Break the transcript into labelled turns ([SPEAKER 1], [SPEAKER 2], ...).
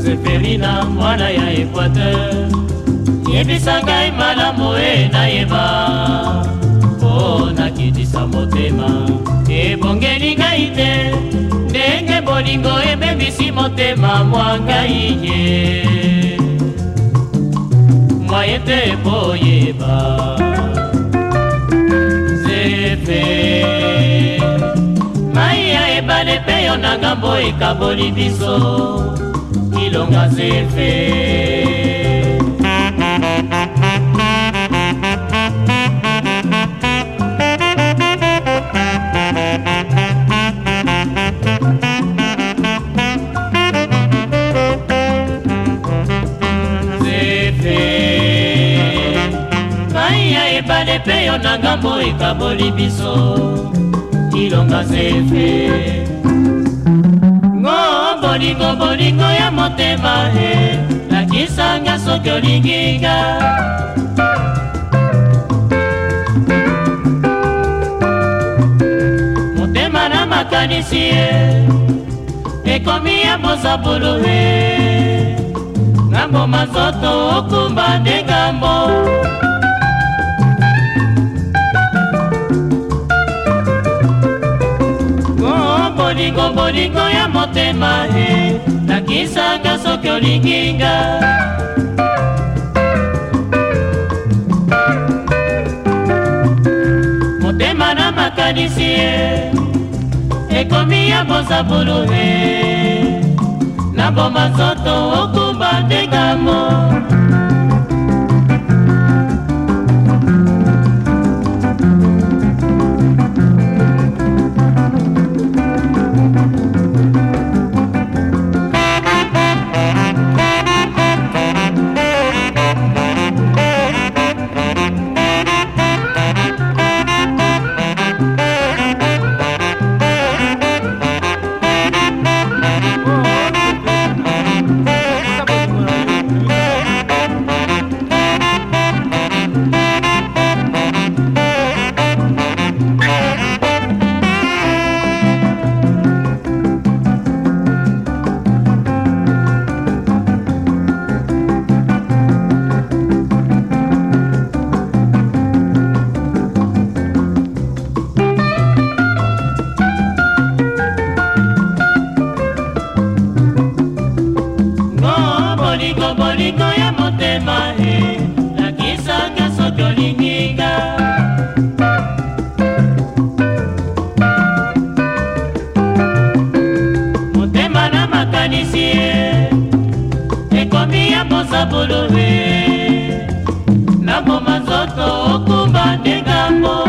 [SPEAKER 1] zeferina mwana ya ekuater yebisa ngai malamu e nayeba mpo nakitisa motema ebongeli ngai te ndenge bolingo ememisi motema mwa ngai ye mwaye te boyeba zefe mai ya ebale mpe yo na ngambo ekaboli biso bilonga sefe ebale mpe yo na ngambo ekaboli biso ilonga sefe bolingo bolingo ya motema e lakisanga soki olinginga motema na makanisi e ekomi ya mozabulu e ngambo mazoto okumba nde ngambo bolingo bolingo ya motema e nakisaka soki olinginga motema na makanisi e ekomi ya bozabulu e naboma nzoto oko motema e lakisaka soki olinginga motema na makanisi e ekomi ya mosabolo e naboma nzoto okumba ndengambo